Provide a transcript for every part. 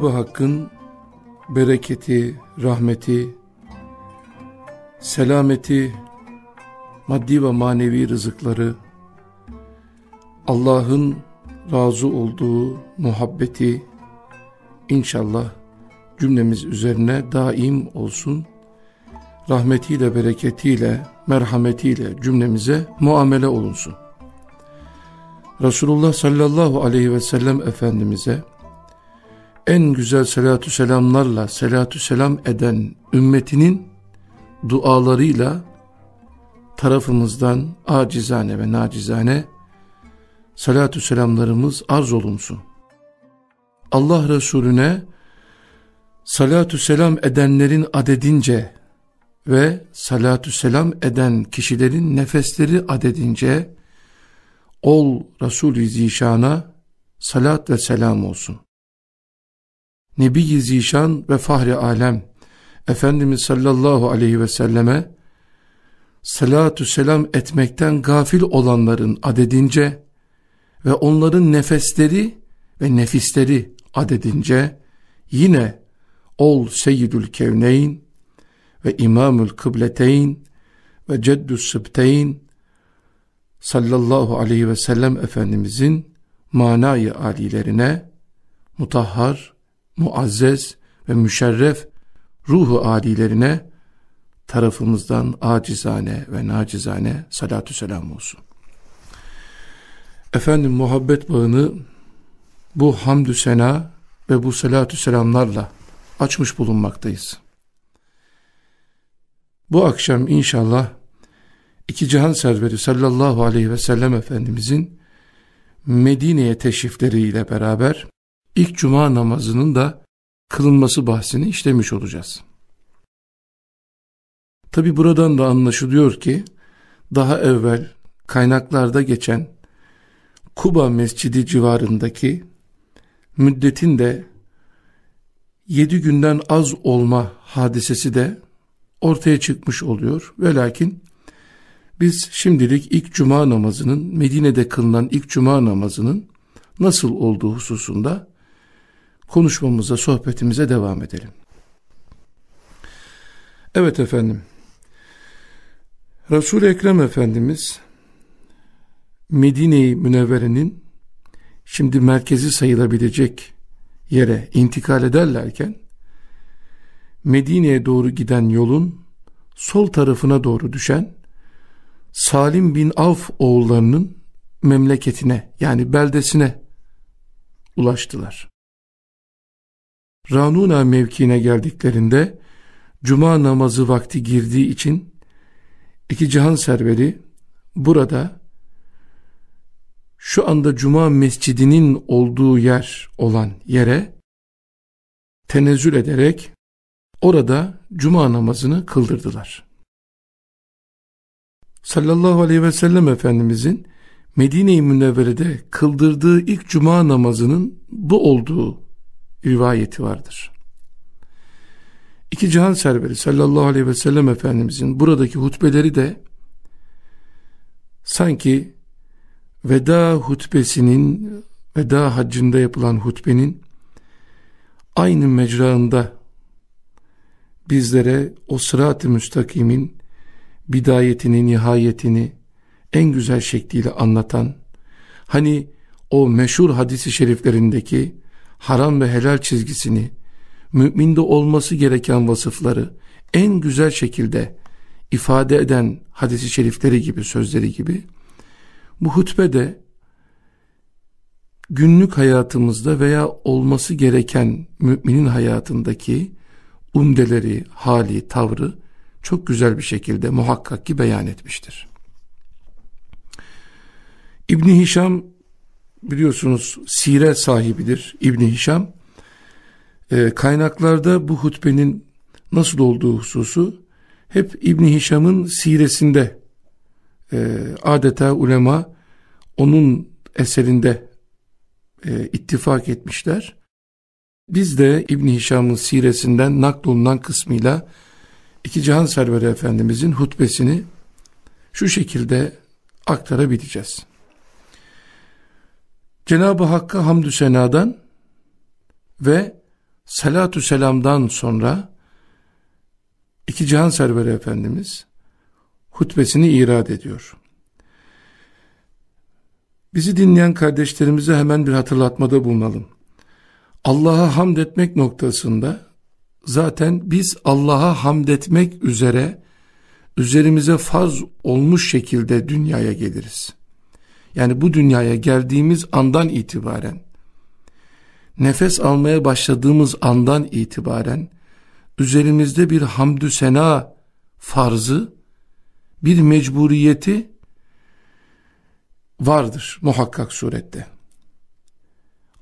Cenab-ı Hakk'ın bereketi, rahmeti, selameti, maddi ve manevi rızıkları, Allah'ın razı olduğu muhabbeti inşallah cümlemiz üzerine daim olsun. Rahmetiyle, bereketiyle, merhametiyle cümlemize muamele olunsun. Resulullah sallallahu aleyhi ve sellem Efendimiz'e en güzel selatü selamlarla selatü selam eden ümmetinin dualarıyla tarafımızdan acizane ve nacizane salatü selamlarımız arz olunsun. Allah Resulüne salatü selam edenlerin adedince ve salatü selam eden kişilerin nefesleri adedince ol Resul-i Zişan'a salat ve selam olsun. Nebi-i ve Fahri Alem. Efendimiz sallallahu aleyhi ve selleme salatü selam etmekten gafil olanların adedince ve onların nefesleri ve nefisleri adedince yine ol seyyidül kevneyn ve imamül kıbleteyn ve ceddüs sıbteyn sallallahu aleyhi ve sellem Efendimizin manayı alilerine mutahhar, muazzez ve müşerref ruhu adilerine tarafımızdan acizane ve nacizane salatü selam olsun. Efendim muhabbet bağını bu hamdü sena ve bu salatü selamlarla açmış bulunmaktayız. Bu akşam inşallah iki cihan serveri sallallahu aleyhi ve sellem Efendimizin Medine'ye teşrifleriyle beraber ilk cuma namazının da kılınması bahsini işlemiş olacağız. Tabi buradan da anlaşılıyor ki daha evvel kaynaklarda geçen Kuba Mescidi civarındaki müddetin de yedi günden az olma hadisesi de ortaya çıkmış oluyor. Ve lakin biz şimdilik ilk cuma namazının Medine'de kılınan ilk cuma namazının nasıl olduğu hususunda konuşmamıza, sohbetimize devam edelim. Evet efendim. Resul-i Ekrem Efendimiz Medine-i Münevvere'nin şimdi merkezi sayılabilecek yere intikal ederlerken Medine'ye doğru giden yolun sol tarafına doğru düşen Salim bin Avf oğullarının memleketine yani beldesine ulaştılar. Ranuna mevkiine geldiklerinde cuma namazı vakti girdiği için iki cihan serveri burada şu anda cuma mescidinin olduğu yer olan yere tenezzül ederek orada cuma namazını kıldırdılar. Sallallahu aleyhi ve sellem Efendimizin Medine-i Münevvere'de kıldırdığı ilk cuma namazının bu olduğu rivayeti vardır. İki cihan serveri sallallahu aleyhi ve sellem Efendimizin buradaki hutbeleri de sanki veda hutbesinin veda haccında yapılan hutbenin aynı mecraında bizlere o sırat-ı müstakimin bidayetini, nihayetini en güzel şekliyle anlatan, hani o meşhur hadisi şeriflerindeki haram ve helal çizgisini, müminde olması gereken vasıfları en güzel şekilde ifade eden hadisi şerifleri gibi, sözleri gibi, bu hutbe de günlük hayatımızda veya olması gereken müminin hayatındaki umdeleri, hali, tavrı çok güzel bir şekilde muhakkak ki beyan etmiştir. İbni Hişam biliyorsunuz sire sahibidir İbni Hişam. E, kaynaklarda bu hutbenin nasıl olduğu hususu hep İbni Hişam'ın siresinde e, adeta ulema onun eserinde e, ittifak etmişler. Biz de İbn Hişam'ın siresinden naklolunan kısmıyla iki cihan serveri efendimizin hutbesini şu şekilde aktarabileceğiz. Cenab-ı Hakk'a hamdü senadan ve salatü selamdan sonra iki cihan serveri efendimiz hutbesini irad ediyor. Bizi dinleyen kardeşlerimize hemen bir hatırlatmada bulunalım. Allah'a hamd etmek noktasında zaten biz Allah'a hamd etmek üzere üzerimize farz olmuş şekilde dünyaya geliriz. Yani bu dünyaya geldiğimiz andan itibaren nefes almaya başladığımız andan itibaren üzerimizde bir hamdü sena farzı, bir mecburiyeti vardır muhakkak surette.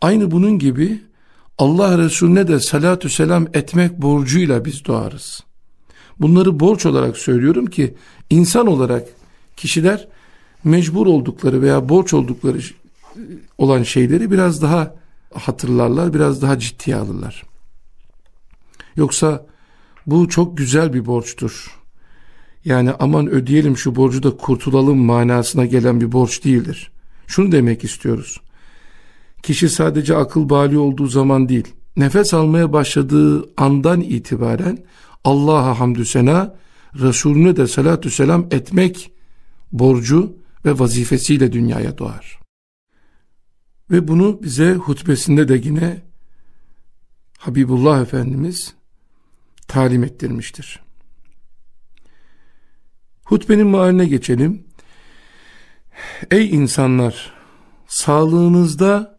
Aynı bunun gibi Allah Resulüne de salatü selam etmek borcuyla biz doğarız. Bunları borç olarak söylüyorum ki insan olarak kişiler mecbur oldukları veya borç oldukları olan şeyleri biraz daha hatırlarlar, biraz daha ciddiye alırlar. Yoksa bu çok güzel bir borçtur. Yani aman ödeyelim şu borcu da kurtulalım manasına gelen bir borç değildir. Şunu demek istiyoruz. Kişi sadece akıl bali olduğu zaman değil, nefes almaya başladığı andan itibaren Allah'a hamdü sena, Resulüne de salatü selam etmek borcu ve vazifesiyle dünyaya doğar. Ve bunu bize hutbesinde de yine Habibullah Efendimiz talim ettirmiştir. Hutbenin mahaline geçelim. Ey insanlar! Sağlığınızda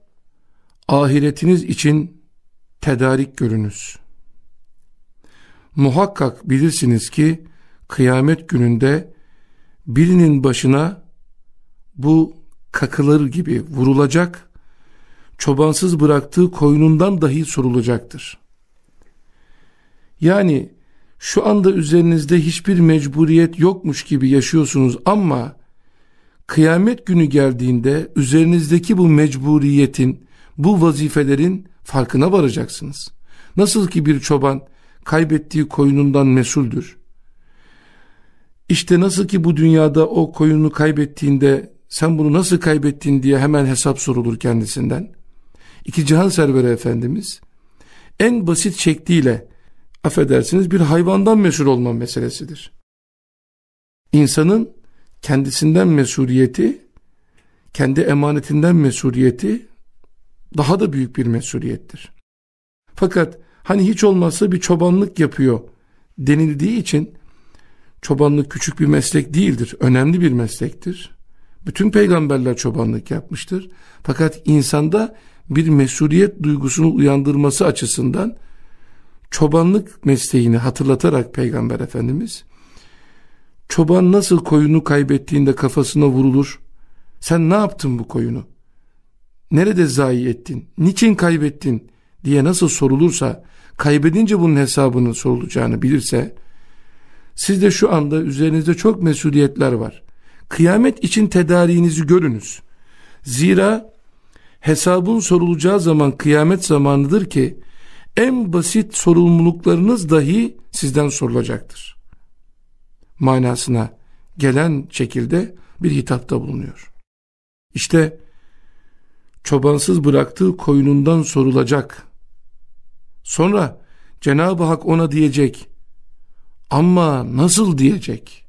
ahiretiniz için tedarik görünüz. Muhakkak bilirsiniz ki kıyamet gününde birinin başına bu kakılır gibi vurulacak, çobansız bıraktığı koyunundan dahi sorulacaktır. Yani şu anda üzerinizde hiçbir mecburiyet yokmuş gibi yaşıyorsunuz ama kıyamet günü geldiğinde üzerinizdeki bu mecburiyetin, bu vazifelerin farkına varacaksınız. Nasıl ki bir çoban kaybettiği koyunundan mesuldür. İşte nasıl ki bu dünyada o koyunu kaybettiğinde sen bunu nasıl kaybettin diye hemen hesap sorulur kendisinden. İki cihan serveri efendimiz en basit şekliyle affedersiniz bir hayvandan mesul olma meselesidir. İnsanın kendisinden mesuliyeti, kendi emanetinden mesuliyeti daha da büyük bir mesuliyettir. Fakat hani hiç olmazsa bir çobanlık yapıyor denildiği için çobanlık küçük bir meslek değildir, önemli bir meslektir. Bütün peygamberler çobanlık yapmıştır. Fakat insanda bir mesuliyet duygusunu uyandırması açısından çobanlık mesleğini hatırlatarak Peygamber Efendimiz çoban nasıl koyunu kaybettiğinde kafasına vurulur? Sen ne yaptın bu koyunu? Nerede zayi ettin? Niçin kaybettin? diye nasıl sorulursa kaybedince bunun hesabının sorulacağını bilirse siz de şu anda üzerinizde çok mesuliyetler var kıyamet için tedariğinizi görünüz zira hesabın sorulacağı zaman kıyamet zamanıdır ki en basit sorumluluklarınız dahi sizden sorulacaktır. Manasına gelen şekilde bir hitapta bulunuyor. İşte çobansız bıraktığı koyunundan sorulacak. Sonra Cenab-ı Hak ona diyecek ama nasıl diyecek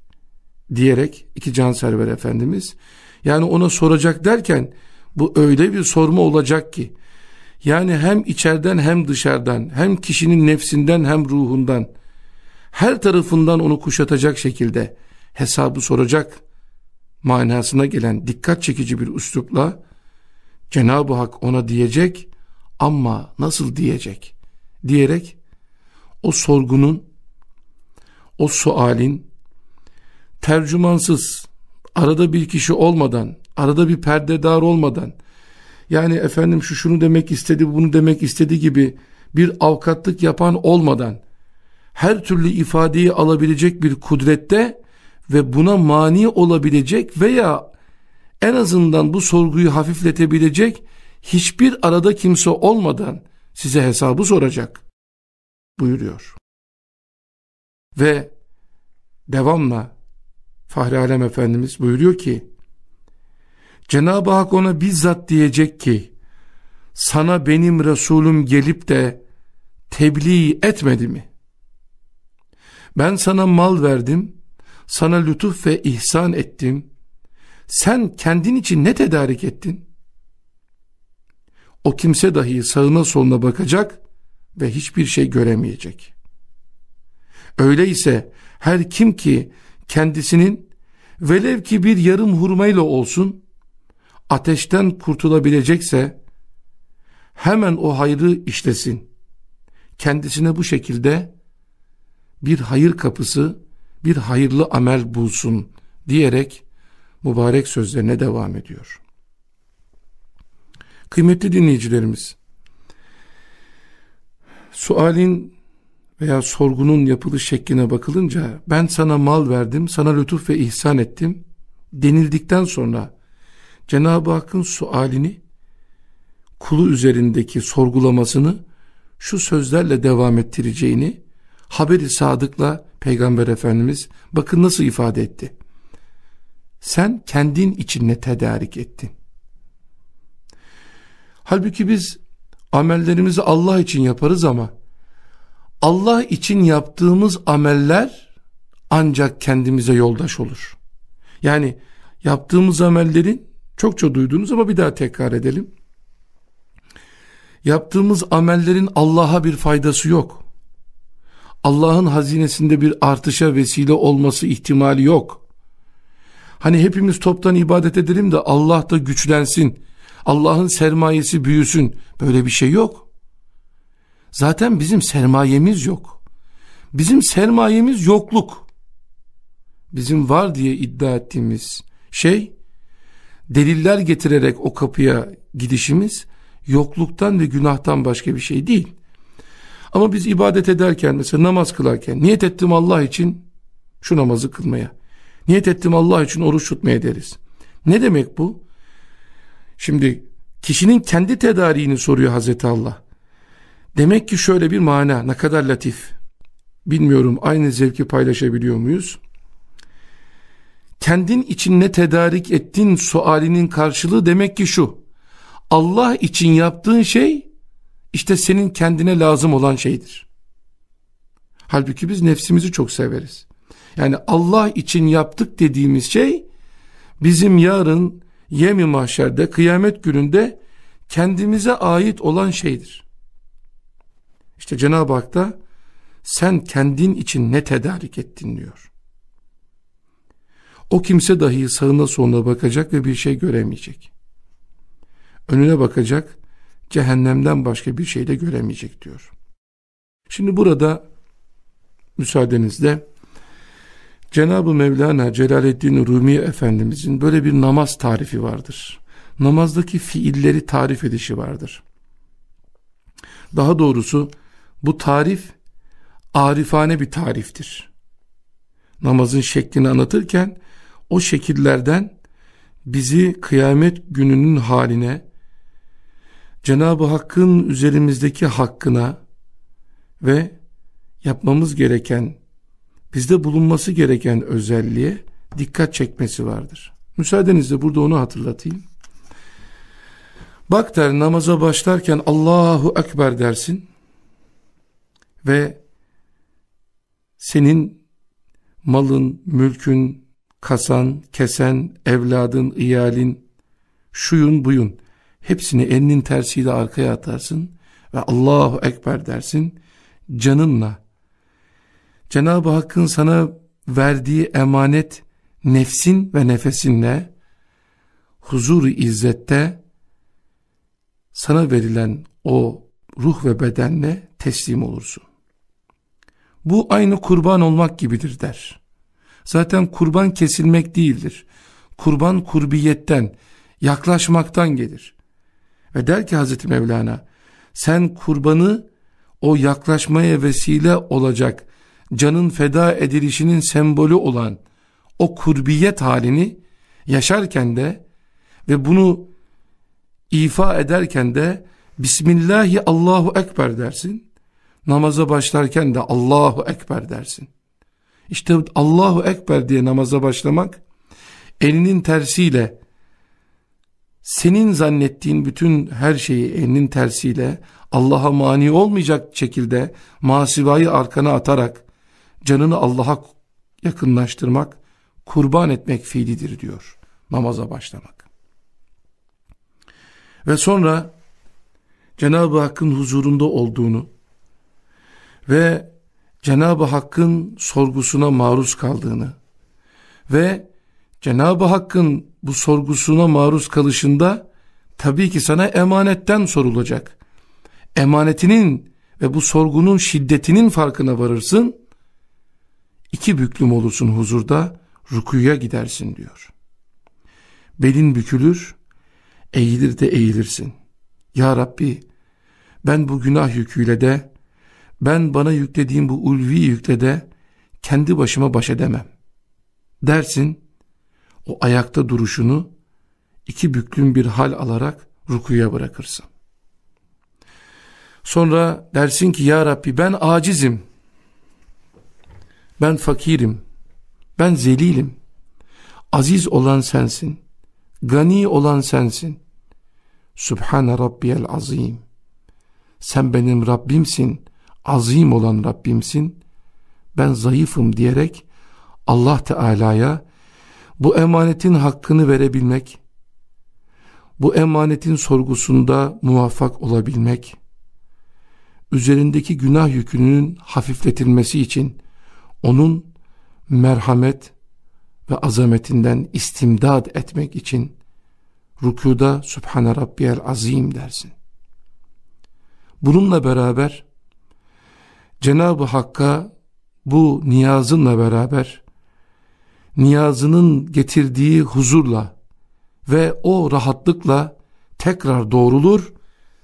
diyerek iki canserver efendimiz yani ona soracak derken bu öyle bir sorma olacak ki yani hem içeriden hem dışarıdan, hem kişinin nefsinden hem ruhundan, her tarafından onu kuşatacak şekilde hesabı soracak manasına gelen dikkat çekici bir üslupla Cenab-ı Hak ona diyecek ama nasıl diyecek? diyerek o sorgunun o sualin tercümansız arada bir kişi olmadan arada bir perdedar olmadan yani efendim şu şunu demek istedi bunu demek istedi gibi bir avukatlık yapan olmadan her türlü ifadeyi alabilecek bir kudrette ve buna mani olabilecek veya en azından bu sorguyu hafifletebilecek hiçbir arada kimse olmadan size hesabı soracak buyuruyor. Ve devamla Fahri Alem Efendimiz buyuruyor ki Cenab-ı Hak ona bizzat diyecek ki sana benim Resulüm gelip de tebliğ etmedi mi? Ben sana mal verdim, sana lütuf ve ihsan ettim. Sen kendin için ne tedarik ettin? O kimse dahi sağına soluna bakacak ve hiçbir şey göremeyecek. Öyleyse her kim ki kendisinin velev ki bir yarım hurmayla olsun ateşten kurtulabilecekse hemen o hayrı işlesin. Kendisine bu şekilde bir hayır kapısı, bir hayırlı amel bulsun diyerek mübarek sözlerine devam ediyor. Kıymetli dinleyicilerimiz, sualin veya sorgunun yapılış şekline bakılınca ben sana mal verdim, sana lütuf ve ihsan ettim denildikten sonra Cenab-ı Hakk'ın sualini kulu üzerindeki sorgulamasını şu sözlerle devam ettireceğini haberi sadıkla Peygamber Efendimiz bakın nasıl ifade etti. Sen kendin için ne tedarik ettin? Halbuki biz amellerimizi Allah için yaparız ama Allah için yaptığımız ameller ancak kendimize yoldaş olur. Yani yaptığımız amellerin çokça duyduğunuz ama bir daha tekrar edelim. Yaptığımız amellerin Allah'a bir faydası yok. Allah'ın hazinesinde bir artışa vesile olması ihtimali yok. Hani hepimiz toptan ibadet edelim de Allah da güçlensin. Allah'ın sermayesi büyüsün. Böyle bir şey yok. Zaten bizim sermayemiz yok. Bizim sermayemiz yokluk. Bizim var diye iddia ettiğimiz şey deliller getirerek o kapıya gidişimiz yokluktan ve günahtan başka bir şey değil. Ama biz ibadet ederken mesela namaz kılarken niyet ettim Allah için şu namazı kılmaya. Niyet ettim Allah için oruç tutmaya deriz. Ne demek bu? Şimdi kişinin kendi tedariğini soruyor Hazreti Allah. Demek ki şöyle bir mana ne kadar latif. Bilmiyorum aynı zevki paylaşabiliyor muyuz? Kendin için ne tedarik ettin sualinin karşılığı demek ki şu. Allah için yaptığın şey işte senin kendine lazım olan şeydir. Halbuki biz nefsimizi çok severiz. Yani Allah için yaptık dediğimiz şey bizim yarın yemi mahşerde kıyamet gününde kendimize ait olan şeydir. İşte Cenab-ı Hak da sen kendin için ne tedarik ettin diyor. O kimse dahi sağına soluna bakacak ve bir şey göremeyecek. Önüne bakacak, cehennemden başka bir şey de göremeyecek diyor. Şimdi burada müsaadenizle Cenab-ı Mevlana Celaleddin Rumi Efendimizin böyle bir namaz tarifi vardır. Namazdaki fiilleri tarif edişi vardır. Daha doğrusu bu tarif arifane bir tariftir. Namazın şeklini anlatırken o şekillerden bizi kıyamet gününün haline, Cenab-ı Hakk'ın üzerimizdeki hakkına ve yapmamız gereken, bizde bulunması gereken özelliğe dikkat çekmesi vardır. Müsaadenizle burada onu hatırlatayım. Bak der namaza başlarken Allahu Ekber dersin ve senin malın, mülkün, kasan, kesen, evladın, iyalin, şuyun buyun hepsini elinin tersiyle arkaya atarsın ve Allahu Ekber dersin canınla. Cenab-ı Hakk'ın sana verdiği emanet nefsin ve nefesinle huzur izzette sana verilen o ruh ve bedenle teslim olursun. Bu aynı kurban olmak gibidir der. Zaten kurban kesilmek değildir. Kurban kurbiyetten, yaklaşmaktan gelir. Ve der ki Hazreti Mevlana, sen kurbanı o yaklaşmaya vesile olacak, canın feda edilişinin sembolü olan o kurbiyet halini yaşarken de ve bunu ifa ederken de Bismillahi Allahu Ekber dersin. Namaza başlarken de Allahu Ekber dersin. İşte Allahu Ekber diye namaza başlamak elinin tersiyle senin zannettiğin bütün her şeyi elinin tersiyle Allah'a mani olmayacak şekilde masivayı arkana atarak canını Allah'a yakınlaştırmak, kurban etmek fiilidir diyor namaza başlamak. Ve sonra Cenab-ı Hakk'ın huzurunda olduğunu ve Cenab-ı Hakk'ın sorgusuna maruz kaldığını ve Cenab-ı Hakk'ın bu sorgusuna maruz kalışında tabii ki sana emanetten sorulacak. Emanetinin ve bu sorgunun şiddetinin farkına varırsın. İki büklüm olursun huzurda, rukuya gidersin diyor. Belin bükülür, eğilir de eğilirsin. Ya Rabbi, ben bu günah yüküyle de, ben bana yüklediğim bu ulvi yükle de, kendi başıma baş edemem. Dersin, o ayakta duruşunu iki büklüm bir hal alarak rukuya bırakırsın. Sonra dersin ki ya Rabbi ben acizim. Ben fakirim. Ben zelilim. Aziz olan sensin. Gani olan sensin. Sübhane Rabbiyel azim. Sen benim Rabbimsin. Azim olan Rabbimsin. Ben zayıfım diyerek Allah Teala'ya bu emanetin hakkını verebilmek, bu emanetin sorgusunda muvaffak olabilmek, üzerindeki günah yükünün hafifletilmesi için onun merhamet ve azametinden istimdad etmek için rükuda Sübhane Rabbiyel Azim dersin. Bununla beraber Cenab-ı Hakk'a bu niyazınla beraber niyazının getirdiği huzurla ve o rahatlıkla tekrar doğrulur.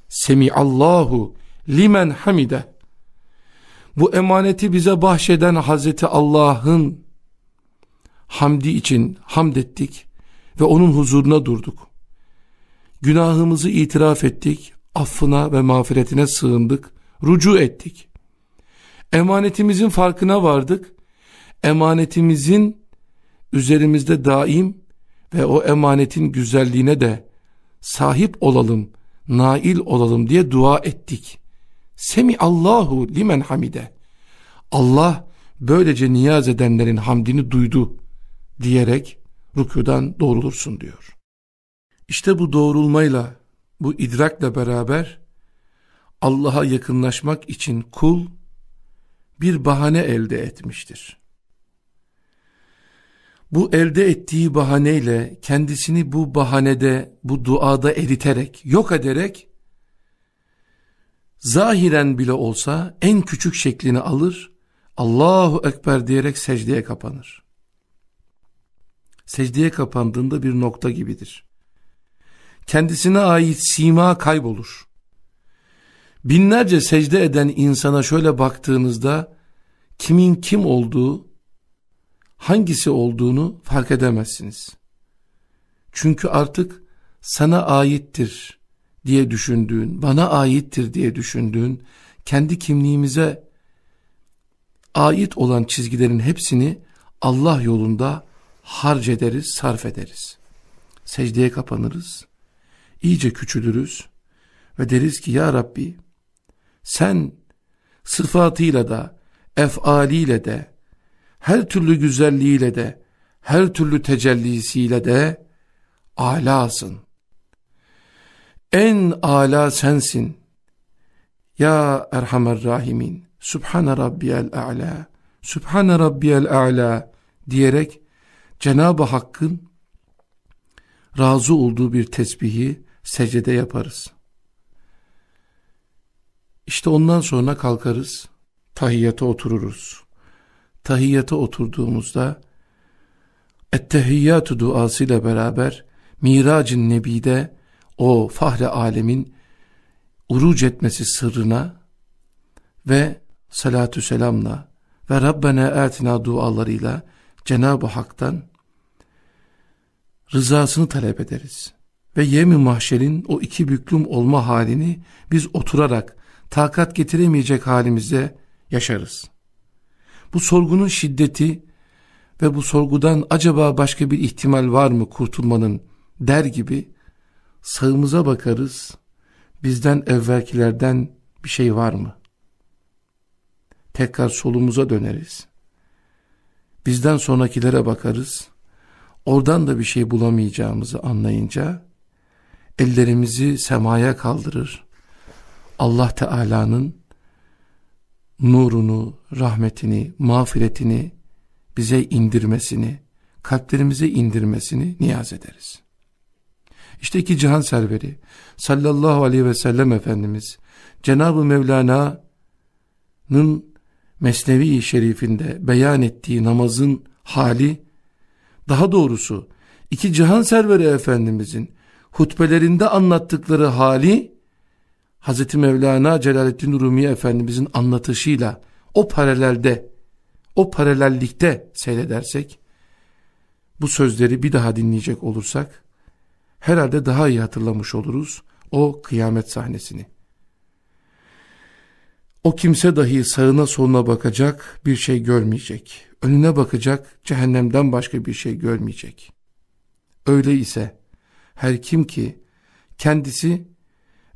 Semiallahu limen hamide. Bu emaneti bize bahşeden Hazreti Allah'ın hamdi için hamd ettik ve onun huzuruna durduk. Günahımızı itiraf ettik, affına ve mağfiretine sığındık, rucu ettik. Emanetimizin farkına vardık. Emanetimizin üzerimizde daim ve o emanetin güzelliğine de sahip olalım, nail olalım diye dua ettik. Semi Allahu limen hamide. Allah böylece niyaz edenlerin hamdini duydu diyerek rükudan doğrulursun diyor. İşte bu doğrulmayla, bu idrakla beraber Allah'a yakınlaşmak için kul bir bahane elde etmiştir bu elde ettiği bahaneyle kendisini bu bahanede, bu duada eriterek, yok ederek, zahiren bile olsa en küçük şeklini alır, Allahu Ekber diyerek secdeye kapanır. Secdeye kapandığında bir nokta gibidir. Kendisine ait sima kaybolur. Binlerce secde eden insana şöyle baktığınızda, kimin kim olduğu, hangisi olduğunu fark edemezsiniz. Çünkü artık sana aittir diye düşündüğün, bana aittir diye düşündüğün, kendi kimliğimize ait olan çizgilerin hepsini Allah yolunda harc ederiz, sarf ederiz. Secdeye kapanırız, iyice küçülürüz ve deriz ki Ya Rabbi sen sıfatıyla da, efaliyle de, her türlü güzelliğiyle de, her türlü tecellisiyle de alasın. En ala sensin. Ya Erhamer Rahimin. Subhane Rabbiyel A'la. Subhane Rabbiyel A'la diyerek Cenab-ı Hakk'ın razı olduğu bir tesbihi secde yaparız. İşte ondan sonra kalkarız, tahiyyata otururuz tahiyyata oturduğumuzda Ettehiyyatü duasıyla beraber Miracın Nebi'de o fahre alemin uruc etmesi sırrına ve salatü selamla ve Rabbena atina dualarıyla Cenab-ı Hak'tan rızasını talep ederiz. Ve yemi mahşerin o iki büklüm olma halini biz oturarak takat getiremeyecek halimizde yaşarız bu sorgunun şiddeti ve bu sorgudan acaba başka bir ihtimal var mı kurtulmanın der gibi sağımıza bakarız. Bizden evvelkilerden bir şey var mı? Tekrar solumuza döneriz. Bizden sonrakilere bakarız. Oradan da bir şey bulamayacağımızı anlayınca ellerimizi semaya kaldırır. Allah Teala'nın nurunu, rahmetini, mağfiretini bize indirmesini, kalplerimize indirmesini niyaz ederiz. İşte iki cihan serveri sallallahu aleyhi ve sellem Efendimiz Cenab-ı Mevlana'nın Mesnevi Şerifinde beyan ettiği namazın hali daha doğrusu iki cihan serveri Efendimizin hutbelerinde anlattıkları hali Hz. Mevlana Celaleddin Rumi Efendimizin anlatışıyla o paralelde o paralellikte seyredersek bu sözleri bir daha dinleyecek olursak herhalde daha iyi hatırlamış oluruz o kıyamet sahnesini. O kimse dahi sağına soluna bakacak bir şey görmeyecek. Önüne bakacak cehennemden başka bir şey görmeyecek. Öyle ise her kim ki kendisi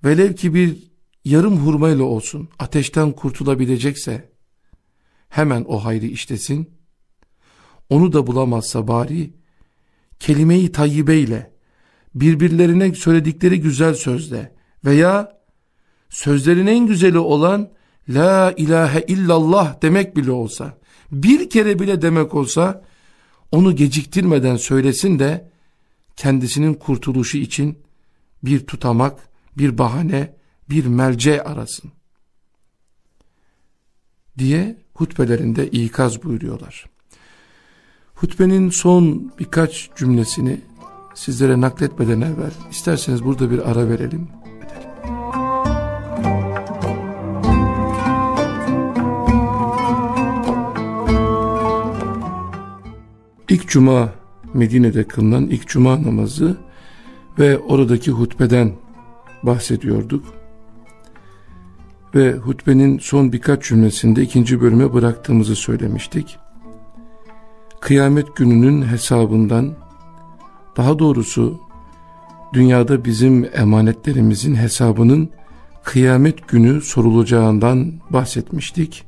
velev ki bir yarım hurmayla olsun ateşten kurtulabilecekse hemen o hayrı işlesin. Onu da bulamazsa bari kelime-i tayyibe birbirlerine söyledikleri güzel sözle veya sözlerin en güzeli olan La ilahe illallah demek bile olsa, bir kere bile demek olsa, onu geciktirmeden söylesin de, kendisinin kurtuluşu için bir tutamak, bir bahane, bir melce arasın. Diye hutbelerinde ikaz buyuruyorlar. Hutbenin son birkaç cümlesini sizlere nakletmeden evvel isterseniz burada bir ara verelim. İlk cuma Medine'de kılınan ilk cuma namazı ve oradaki hutbeden bahsediyorduk. Ve hutbenin son birkaç cümlesinde ikinci bölüme bıraktığımızı söylemiştik. Kıyamet gününün hesabından, daha doğrusu dünyada bizim emanetlerimizin hesabının kıyamet günü sorulacağından bahsetmiştik.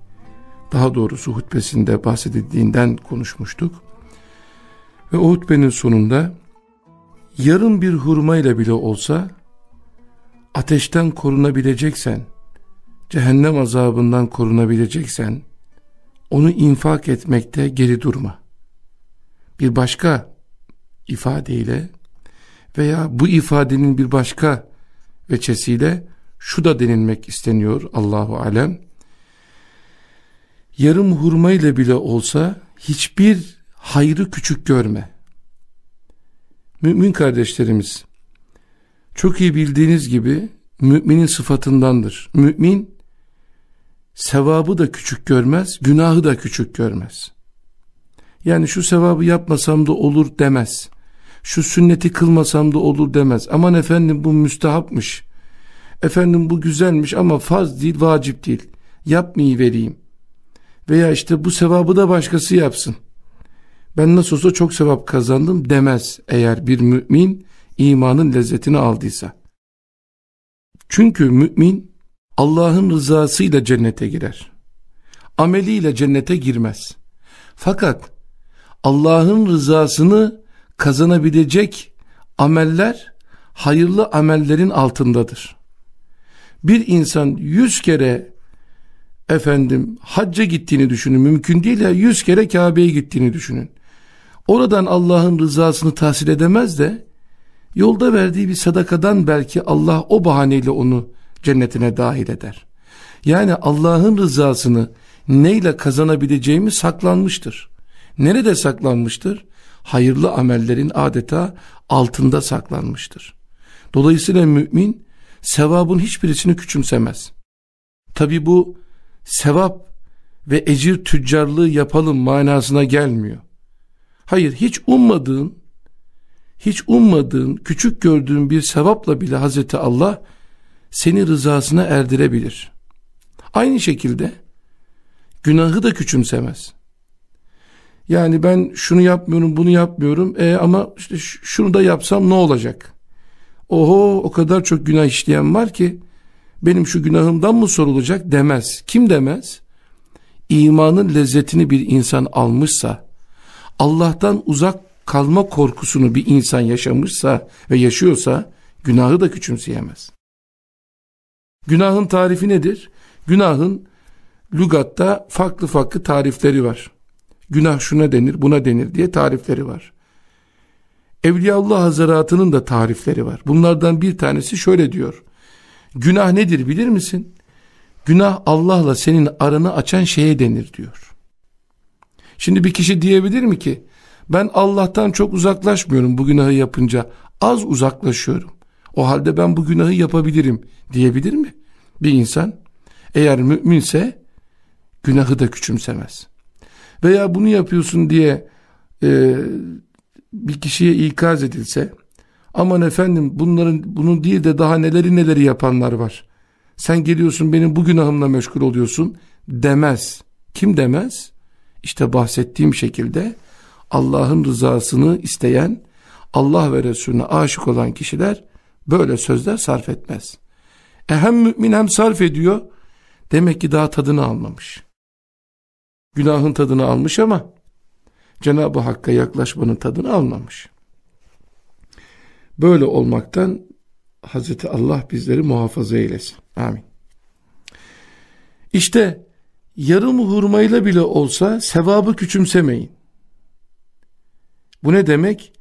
Daha doğrusu hutbesinde bahsedildiğinden konuşmuştuk. Ve o hutbenin sonunda yarım bir hurmayla bile olsa ateşten korunabileceksen, cehennem azabından korunabileceksen, onu infak etmekte geri durma. Bir başka ifadeyle veya bu ifadenin bir başka veçesiyle şu da denilmek isteniyor Allahu alem. Yarım hurma ile bile olsa hiçbir hayrı küçük görme. Mümin kardeşlerimiz, çok iyi bildiğiniz gibi müminin sıfatındandır. Mümin, sevabı da küçük görmez, günahı da küçük görmez. Yani şu sevabı yapmasam da olur demez. Şu sünneti kılmasam da olur demez. Aman efendim bu müstehapmış. Efendim bu güzelmiş ama farz değil, vacip değil. Yapmayı vereyim. Veya işte bu sevabı da başkası yapsın ben nasıl olsa çok sevap kazandım demez eğer bir mümin imanın lezzetini aldıysa. Çünkü mümin Allah'ın rızasıyla cennete girer. Ameliyle cennete girmez. Fakat Allah'ın rızasını kazanabilecek ameller hayırlı amellerin altındadır. Bir insan yüz kere efendim hacca gittiğini düşünün mümkün değil ya yüz kere Kabe'ye gittiğini düşünün. Oradan Allah'ın rızasını tahsil edemez de yolda verdiği bir sadakadan belki Allah o bahaneyle onu cennetine dahil eder. Yani Allah'ın rızasını neyle kazanabileceğimiz saklanmıştır. Nerede saklanmıştır? Hayırlı amellerin adeta altında saklanmıştır. Dolayısıyla mümin sevabın hiçbirisini küçümsemez. Tabi bu sevap ve ecir tüccarlığı yapalım manasına gelmiyor. Hayır hiç ummadığın, hiç ummadığın, küçük gördüğün bir sevapla bile Hazreti Allah seni rızasına erdirebilir. Aynı şekilde günahı da küçümsemez. Yani ben şunu yapmıyorum, bunu yapmıyorum e, ama işte şunu da yapsam ne olacak? oho o kadar çok günah işleyen var ki benim şu günahımdan mı sorulacak demez. Kim demez? İmanın lezzetini bir insan almışsa, Allah'tan uzak kalma korkusunu bir insan yaşamışsa ve yaşıyorsa günahı da küçümseyemez. Günahın tarifi nedir? Günahın lügatta farklı farklı tarifleri var. Günah şuna denir, buna denir diye tarifleri var. Evliyaullah Hazaratı'nın da tarifleri var. Bunlardan bir tanesi şöyle diyor. Günah nedir bilir misin? Günah Allah'la senin aranı açan şeye denir diyor. Şimdi bir kişi diyebilir mi ki ben Allah'tan çok uzaklaşmıyorum bu günahı yapınca az uzaklaşıyorum. O halde ben bu günahı yapabilirim diyebilir mi? Bir insan eğer müminse günahı da küçümsemez. Veya bunu yapıyorsun diye e, bir kişiye ikaz edilse aman efendim bunların bunun değil de daha neleri neleri yapanlar var. Sen geliyorsun benim bu günahımla meşgul oluyorsun demez. Kim demez? İşte bahsettiğim şekilde Allah'ın rızasını isteyen Allah ve Resulüne aşık olan kişiler böyle sözler sarf etmez. E hem mümin hem sarf ediyor demek ki daha tadını almamış. Günahın tadını almış ama Cenab-ı Hakk'a yaklaşmanın tadını almamış. Böyle olmaktan Hazreti Allah bizleri muhafaza eylesin. Amin. İşte yarım hurmayla bile olsa sevabı küçümsemeyin. Bu ne demek?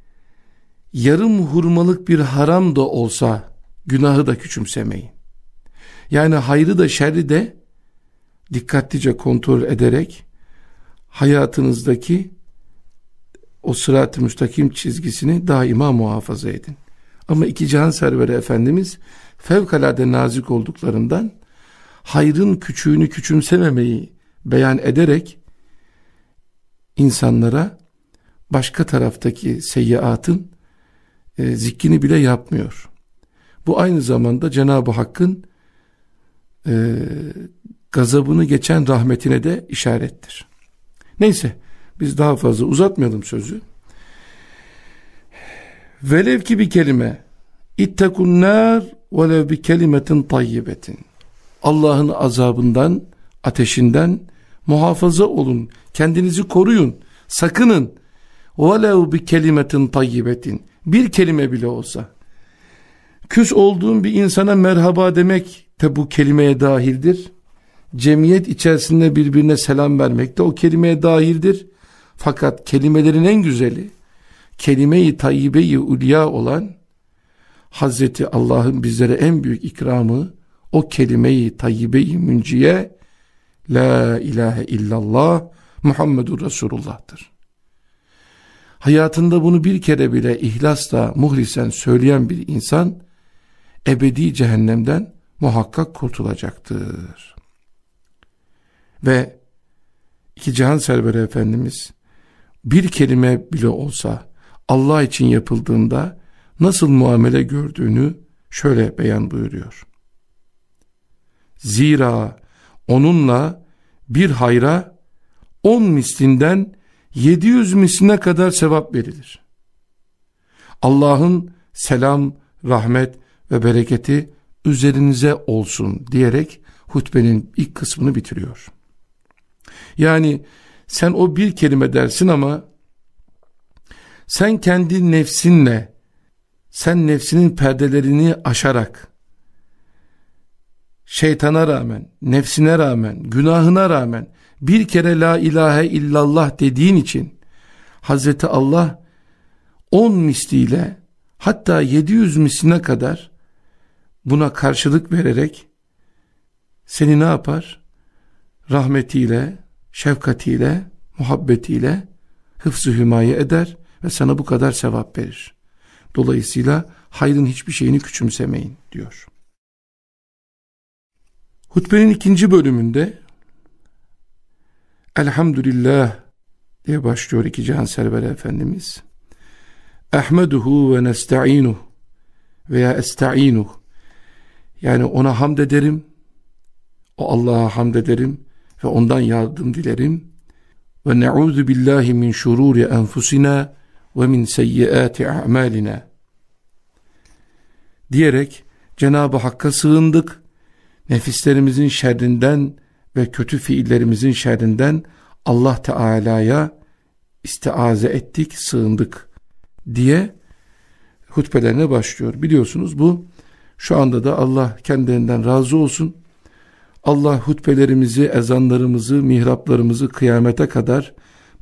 Yarım hurmalık bir haram da olsa günahı da küçümsemeyin. Yani hayrı da şerri de dikkatlice kontrol ederek hayatınızdaki o sırat-ı müstakim çizgisini daima muhafaza edin. Ama iki cihan serveri Efendimiz fevkalade nazik olduklarından hayrın küçüğünü küçümsememeyi beyan ederek insanlara başka taraftaki seyyiatın e, zikrini bile yapmıyor. Bu aynı zamanda Cenab-ı Hakk'ın e, gazabını geçen rahmetine de işarettir. Neyse biz daha fazla uzatmayalım sözü. Velev ki bir kelime İttekun nar velev bi kelimetin tayyibetin. Allah'ın azabından, ateşinden muhafaza olun. Kendinizi koruyun. Sakının. Velev bi kelimetin tayyibetin. Bir kelime bile olsa. Küs olduğun bir insana merhaba demek de bu kelimeye dahildir. Cemiyet içerisinde birbirine selam vermek de o kelimeye dahildir. Fakat kelimelerin en güzeli, kelime-i tayyibe-i ulya olan Hazreti Allah'ın bizlere en büyük ikramı o kelime-i tayyibe-i münciye La ilahe illallah Muhammedur Resulullah'tır. Hayatında bunu bir kere bile ihlasla muhlisen söyleyen bir insan ebedi cehennemden muhakkak kurtulacaktır. Ve iki cihan serveri Efendimiz bir kelime bile olsa Allah için yapıldığında nasıl muamele gördüğünü şöyle beyan buyuruyor. Zira onunla bir hayra on mislinden 700 misline kadar sevap verilir. Allah'ın selam, rahmet ve bereketi üzerinize olsun diyerek hutbenin ilk kısmını bitiriyor. Yani sen o bir kelime dersin ama sen kendi nefsinle sen nefsinin perdelerini aşarak şeytana rağmen, nefsine rağmen, günahına rağmen bir kere la ilahe illallah dediğin için Hazreti Allah on misliyle hatta 700 misline kadar buna karşılık vererek seni ne yapar? Rahmetiyle, şefkatiyle, muhabbetiyle hıfzı hümaye eder ve sana bu kadar sevap verir. Dolayısıyla hayrın hiçbir şeyini küçümsemeyin diyor. Hutbenin ikinci bölümünde Elhamdülillah diye başlıyor iki Cihan Server Efendimiz. Ahmeduhu ve nesta'inuh veya esta'inuh yani ona hamd ederim o Allah'a hamd ederim ve ondan yardım dilerim ve ne'udhu billahi min şururi enfusina ve min seyyiati a'malina diyerek Cenab-ı Hakk'a sığındık. Nefislerimizin şerrinden ve kötü fiillerimizin şerrinden Allah Teala'ya istiaze ettik, sığındık diye hutbelerine başlıyor. Biliyorsunuz bu şu anda da Allah kendilerinden razı olsun. Allah hutbelerimizi, ezanlarımızı, mihraplarımızı kıyamete kadar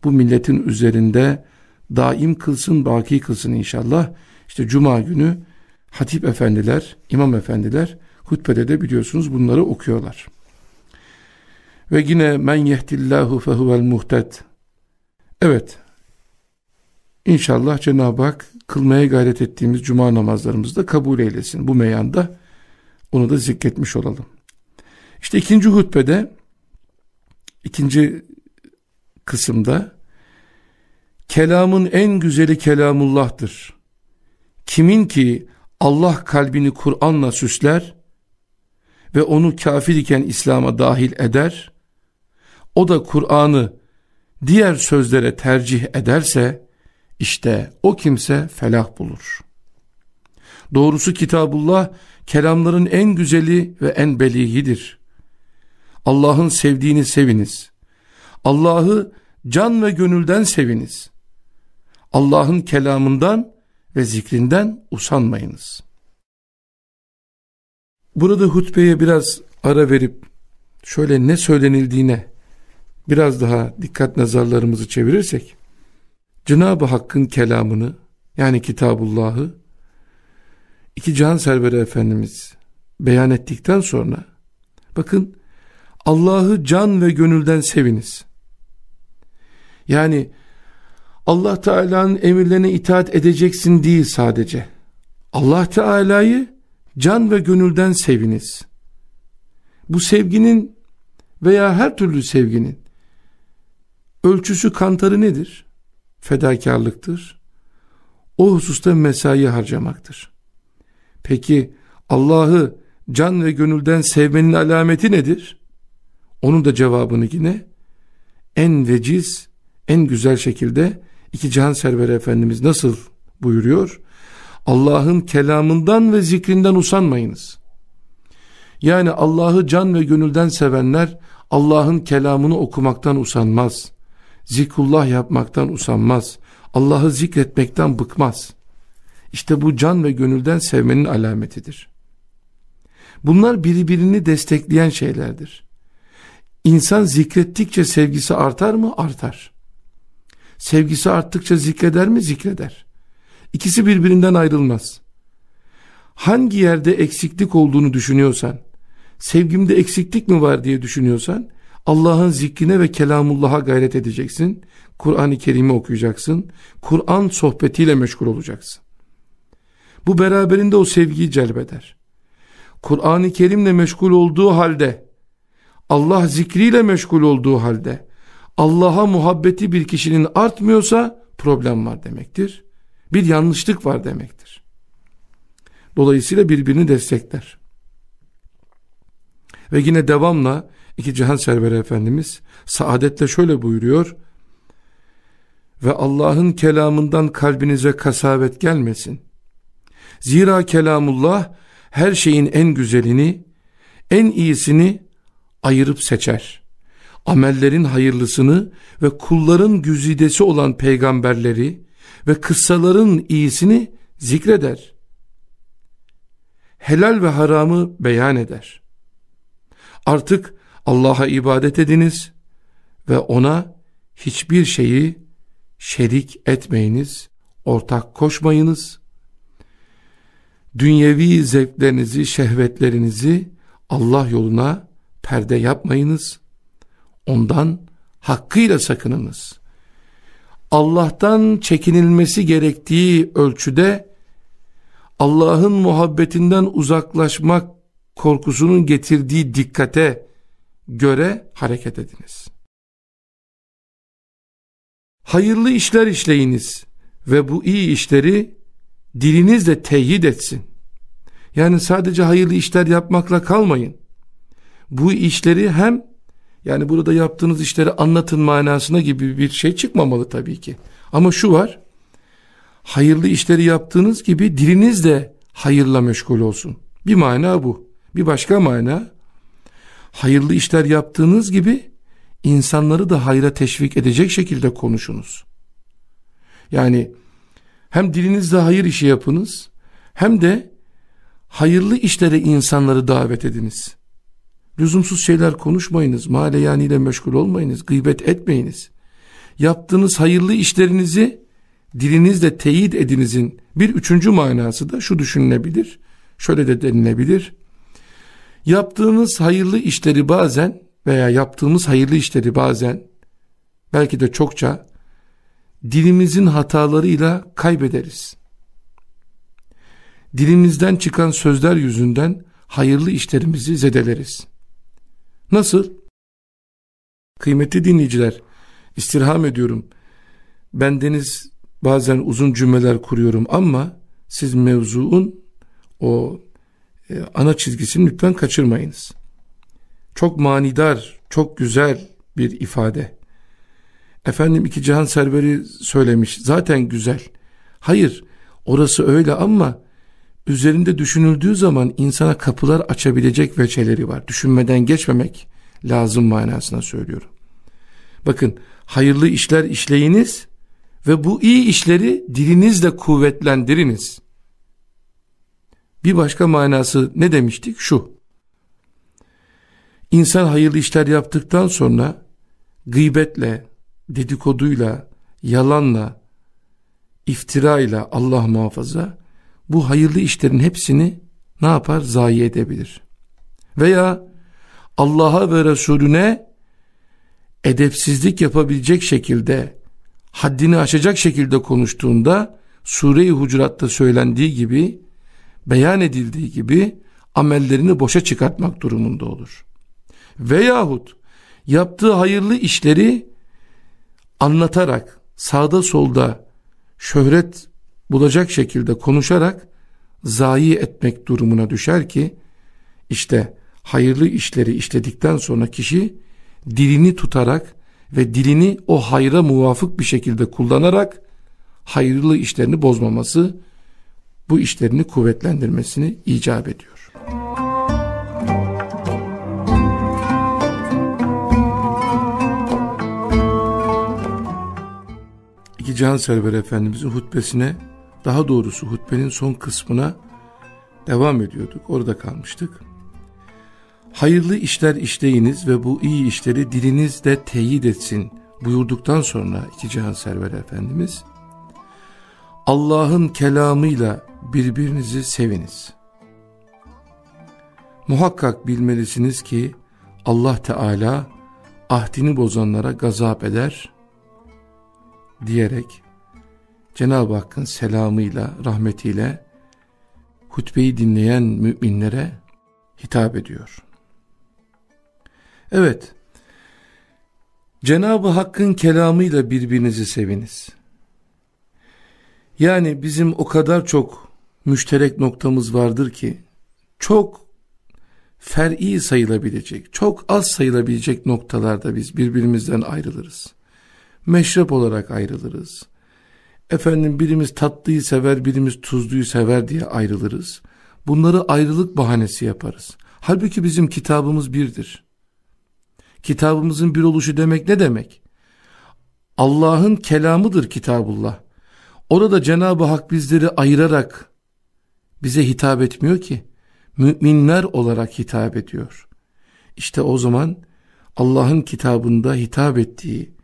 bu milletin üzerinde daim kılsın, baki kılsın inşallah. İşte cuma günü hatip efendiler, imam efendiler hutbede de biliyorsunuz bunları okuyorlar. Ve yine men yehdillahu fehuvel muhted. Evet. İnşallah Cenab-ı Hak kılmaya gayret ettiğimiz cuma namazlarımızı da kabul eylesin. Bu meyanda onu da zikretmiş olalım. İşte ikinci hutbede ikinci kısımda kelamın en güzeli kelamullah'tır. Kimin ki Allah kalbini Kur'an'la süsler ve onu kafir iken İslam'a dahil eder, o da Kur'an'ı diğer sözlere tercih ederse, işte o kimse felah bulur. Doğrusu Kitabullah, kelamların en güzeli ve en beliğidir. Allah'ın sevdiğini seviniz. Allah'ı can ve gönülden seviniz. Allah'ın kelamından ve zikrinden usanmayınız. Burada hutbeye biraz ara verip şöyle ne söylenildiğine biraz daha dikkat nazarlarımızı çevirirsek Cenab-ı Hakk'ın kelamını yani Kitabullah'ı iki can serveri Efendimiz beyan ettikten sonra bakın Allah'ı can ve gönülden seviniz. Yani Allah Teala'nın emirlerine itaat edeceksin değil sadece. Allah Teala'yı can ve gönülden seviniz. Bu sevginin veya her türlü sevginin ölçüsü kantarı nedir? Fedakarlıktır. O hususta mesai harcamaktır. Peki Allah'ı can ve gönülden sevmenin alameti nedir? Onun da cevabını yine en veciz, en güzel şekilde iki can serveri Efendimiz nasıl buyuruyor? Allah'ın kelamından ve zikrinden usanmayınız. Yani Allah'ı can ve gönülden sevenler Allah'ın kelamını okumaktan usanmaz. Zikrullah yapmaktan usanmaz. Allah'ı zikretmekten bıkmaz. İşte bu can ve gönülden sevmenin alametidir. Bunlar birbirini destekleyen şeylerdir. İnsan zikrettikçe sevgisi artar mı? Artar. Sevgisi arttıkça zikreder mi? Zikreder. İkisi birbirinden ayrılmaz. Hangi yerde eksiklik olduğunu düşünüyorsan, sevgimde eksiklik mi var diye düşünüyorsan, Allah'ın zikrine ve kelamullah'a gayret edeceksin. Kur'an-ı Kerim'i okuyacaksın. Kur'an sohbetiyle meşgul olacaksın. Bu beraberinde o sevgiyi celbeder. Kur'an-ı Kerim'le meşgul olduğu halde, Allah zikriyle meşgul olduğu halde, Allah'a muhabbeti bir kişinin artmıyorsa problem var demektir bir yanlışlık var demektir. Dolayısıyla birbirini destekler. Ve yine devamla iki cihan serveri Efendimiz saadetle şöyle buyuruyor. Ve Allah'ın kelamından kalbinize kasavet gelmesin. Zira kelamullah her şeyin en güzelini, en iyisini ayırıp seçer. Amellerin hayırlısını ve kulların güzidesi olan peygamberleri, ve kıssaların iyisini zikreder. Helal ve haramı beyan eder. Artık Allah'a ibadet ediniz ve ona hiçbir şeyi şerik etmeyiniz, ortak koşmayınız. Dünyevi zevklerinizi, şehvetlerinizi Allah yoluna perde yapmayınız. Ondan hakkıyla sakınınız. Allah'tan çekinilmesi gerektiği ölçüde Allah'ın muhabbetinden uzaklaşmak korkusunun getirdiği dikkate göre hareket ediniz. Hayırlı işler işleyiniz ve bu iyi işleri dilinizle teyit etsin. Yani sadece hayırlı işler yapmakla kalmayın. Bu işleri hem yani burada yaptığınız işleri anlatın manasına gibi bir şey çıkmamalı tabii ki. Ama şu var. Hayırlı işleri yaptığınız gibi diliniz de hayırla meşgul olsun. Bir mana bu. Bir başka mana hayırlı işler yaptığınız gibi insanları da hayra teşvik edecek şekilde konuşunuz. Yani hem dilinizde hayır işi yapınız hem de hayırlı işlere insanları davet ediniz. Lüzumsuz şeyler konuşmayınız, maleyaniyle meşgul olmayınız, gıybet etmeyiniz. Yaptığınız hayırlı işlerinizi dilinizle teyit edinizin bir üçüncü manası da şu düşünülebilir. Şöyle de denilebilir. Yaptığınız hayırlı işleri bazen veya yaptığımız hayırlı işleri bazen belki de çokça dilimizin hatalarıyla kaybederiz. Dilimizden çıkan sözler yüzünden hayırlı işlerimizi zedeleriz. Nasıl? Kıymetli dinleyiciler, istirham ediyorum. Bendeniz bazen uzun cümleler kuruyorum ama siz mevzuun o e, ana çizgisini lütfen kaçırmayınız. Çok manidar, çok güzel bir ifade. Efendim iki cihan serveri söylemiş. Zaten güzel. Hayır, orası öyle ama üzerinde düşünüldüğü zaman insana kapılar açabilecek veçeleri var. Düşünmeden geçmemek lazım manasına söylüyorum. Bakın hayırlı işler işleyiniz ve bu iyi işleri dilinizle kuvvetlendiriniz. Bir başka manası ne demiştik? Şu. İnsan hayırlı işler yaptıktan sonra gıybetle, dedikoduyla, yalanla, iftirayla Allah muhafaza bu hayırlı işlerin hepsini ne yapar? Zayi edebilir. Veya Allah'a ve Resulüne edepsizlik yapabilecek şekilde, haddini aşacak şekilde konuştuğunda Sure-i Hucurat'ta söylendiği gibi, beyan edildiği gibi amellerini boşa çıkartmak durumunda olur. Veyahut yaptığı hayırlı işleri anlatarak sağda solda şöhret bulacak şekilde konuşarak zayi etmek durumuna düşer ki işte hayırlı işleri işledikten sonra kişi dilini tutarak ve dilini o hayra muvafık bir şekilde kullanarak hayırlı işlerini bozmaması bu işlerini kuvvetlendirmesini icap ediyor. İki Cihan Server Efendimizin hutbesine daha doğrusu hutbenin son kısmına devam ediyorduk. Orada kalmıştık. Hayırlı işler işleyiniz ve bu iyi işleri dilinizde teyit etsin buyurduktan sonra iki cihan server efendimiz Allah'ın kelamıyla birbirinizi seviniz. Muhakkak bilmelisiniz ki Allah Teala ahdini bozanlara gazap eder diyerek Cenab-ı Hakk'ın selamıyla, rahmetiyle hutbeyi dinleyen müminlere hitap ediyor. Evet, Cenab-ı Hakk'ın kelamıyla birbirinizi seviniz. Yani bizim o kadar çok müşterek noktamız vardır ki, çok fer'i sayılabilecek, çok az sayılabilecek noktalarda biz birbirimizden ayrılırız. Meşrep olarak ayrılırız efendim birimiz tatlıyı sever birimiz tuzluyu sever diye ayrılırız. Bunları ayrılık bahanesi yaparız. Halbuki bizim kitabımız birdir. Kitabımızın bir oluşu demek ne demek? Allah'ın kelamıdır kitabullah. Orada Cenab-ı Hak bizleri ayırarak bize hitap etmiyor ki. Müminler olarak hitap ediyor. İşte o zaman Allah'ın kitabında hitap ettiği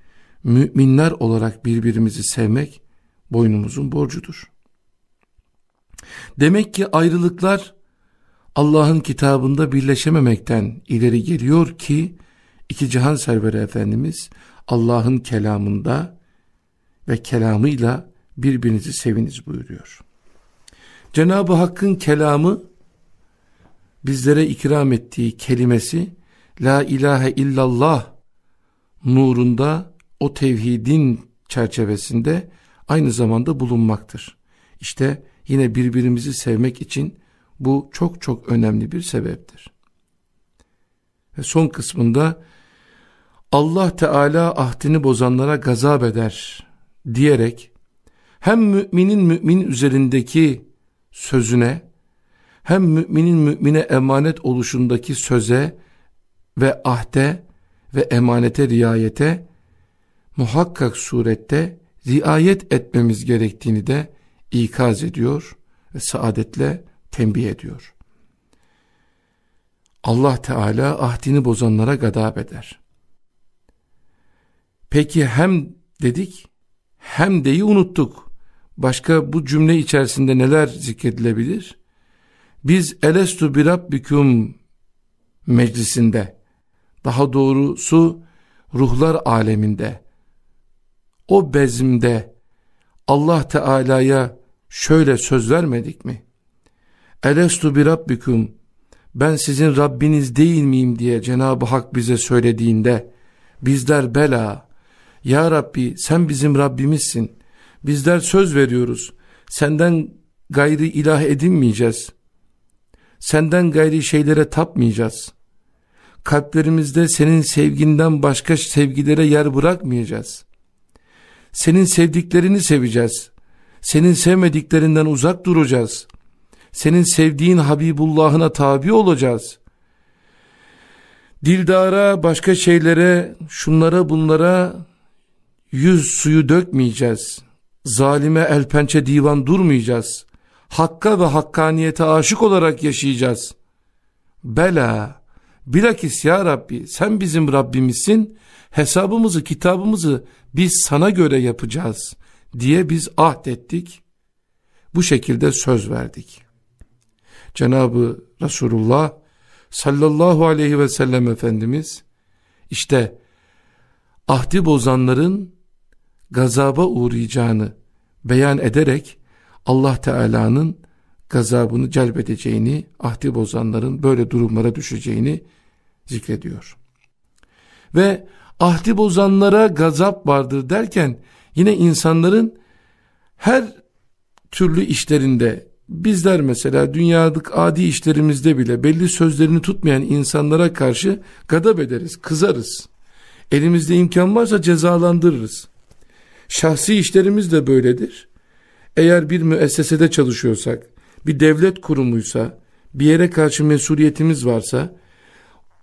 müminler olarak birbirimizi sevmek boynumuzun borcudur. Demek ki ayrılıklar Allah'ın kitabında birleşememekten ileri geliyor ki iki cihan serveri Efendimiz Allah'ın kelamında ve kelamıyla birbirinizi seviniz buyuruyor. Cenab-ı Hakk'ın kelamı bizlere ikram ettiği kelimesi La ilahe illallah nurunda o tevhidin çerçevesinde aynı zamanda bulunmaktır. İşte yine birbirimizi sevmek için bu çok çok önemli bir sebeptir. Ve son kısmında Allah Teala ahdini bozanlara gazap eder diyerek hem müminin mümin üzerindeki sözüne hem müminin mümine emanet oluşundaki söze ve ahde ve emanete riayete muhakkak surette riayet etmemiz gerektiğini de ikaz ediyor ve saadetle tembih ediyor. Allah Teala ahdini bozanlara gadab eder. Peki hem dedik hem deyi unuttuk. Başka bu cümle içerisinde neler zikredilebilir? Biz elestu bir rabbiküm meclisinde daha doğrusu ruhlar aleminde o bezimde Allah Teala'ya şöyle söz vermedik mi? Elestu bir rabbiküm ben sizin Rabbiniz değil miyim diye Cenab-ı Hak bize söylediğinde bizler bela ya Rabbi sen bizim Rabbimizsin bizler söz veriyoruz. Senden gayri ilah edinmeyeceğiz. Senden gayri şeylere tapmayacağız. Kalplerimizde senin sevginden başka sevgilere yer bırakmayacağız. Senin sevdiklerini seveceğiz. Senin sevmediklerinden uzak duracağız. Senin sevdiğin Habibullah'ına tabi olacağız. Dildara, başka şeylere, şunlara bunlara yüz suyu dökmeyeceğiz. Zalime el pençe divan durmayacağız. Hakka ve hakkaniyete aşık olarak yaşayacağız. Bela, bilakis ya Rabbi sen bizim Rabbimizsin, hesabımızı, kitabımızı biz sana göre yapacağız diye biz ahdettik. Bu şekilde söz verdik. Cenabı Resulullah sallallahu aleyhi ve sellem Efendimiz işte ahdi bozanların gazaba uğrayacağını beyan ederek Allah Teala'nın gazabını celbedeceğini, ahdi bozanların böyle durumlara düşeceğini zikrediyor. Ve ahdi bozanlara gazap vardır derken yine insanların her türlü işlerinde Bizler mesela dünyalık adi işlerimizde bile belli sözlerini tutmayan insanlara karşı gadap ederiz, kızarız. Elimizde imkan varsa cezalandırırız. Şahsi işlerimiz de böyledir. Eğer bir müessesede çalışıyorsak, bir devlet kurumuysa, bir yere karşı mesuliyetimiz varsa,